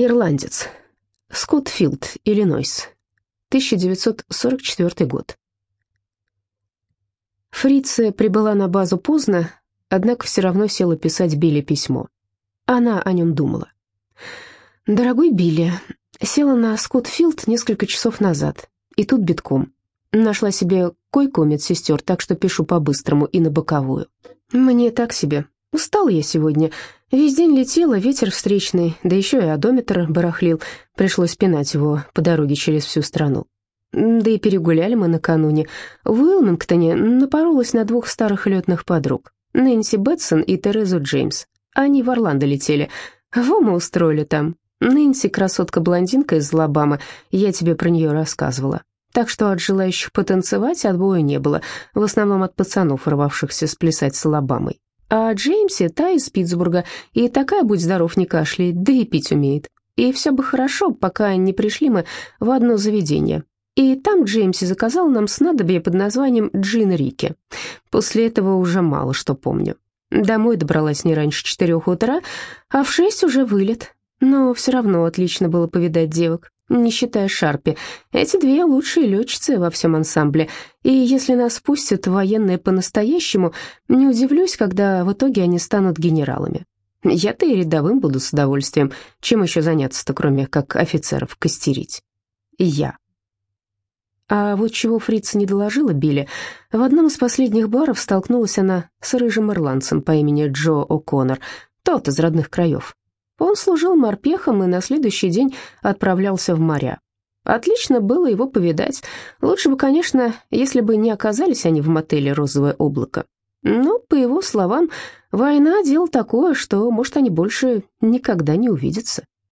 Ирландец. Скоттфилд, Иллинойс. 1944 год. Фрица прибыла на базу поздно, однако все равно села писать Билли письмо. Она о нем думала. «Дорогой Билли, села на Скоттфилд несколько часов назад, и тут битком. Нашла себе койку медсестер, так что пишу по-быстрому и на боковую. Мне так себе. Устала я сегодня. Весь день летела, ветер встречный, да еще и одометр барахлил. Пришлось пинать его по дороге через всю страну. Да и перегуляли мы накануне. В Уилмингтоне напоролась на двух старых летных подруг. Нэнси Бэтсон и Терезу Джеймс. Они в Орландо летели. Во мы устроили там. Нэнси красотка-блондинка из Алабамы. Я тебе про нее рассказывала. Так что от желающих потанцевать отбоя не было, в основном от пацанов, рвавшихся сплясать с Алабамой. А Джеймси та из Питтсбурга, и такая, будь здоров, не кашляет, да и пить умеет. И все бы хорошо, пока не пришли мы в одно заведение. И там Джеймси заказал нам снадобье под названием «Джин Рики». После этого уже мало что помню. Домой добралась не раньше четырех утра, а в шесть уже вылет. Но все равно отлично было повидать девок не считая Шарпи. Эти две лучшие летчицы во всем ансамбле, и если нас пустят военные по-настоящему, не удивлюсь, когда в итоге они станут генералами. Я-то и рядовым буду с удовольствием. Чем еще заняться-то, кроме как офицеров костерить? Я. А вот чего фрица не доложила Билли, в одном из последних баров столкнулась она с рыжим ирландцем по имени Джо О'Коннор, тот из родных краев. Он служил морпехом и на следующий день отправлялся в моря. Отлично было его повидать. Лучше бы, конечно, если бы не оказались они в мотеле «Розовое облако». Но, по его словам, война — дело такое, что, может, они больше никогда не увидятся.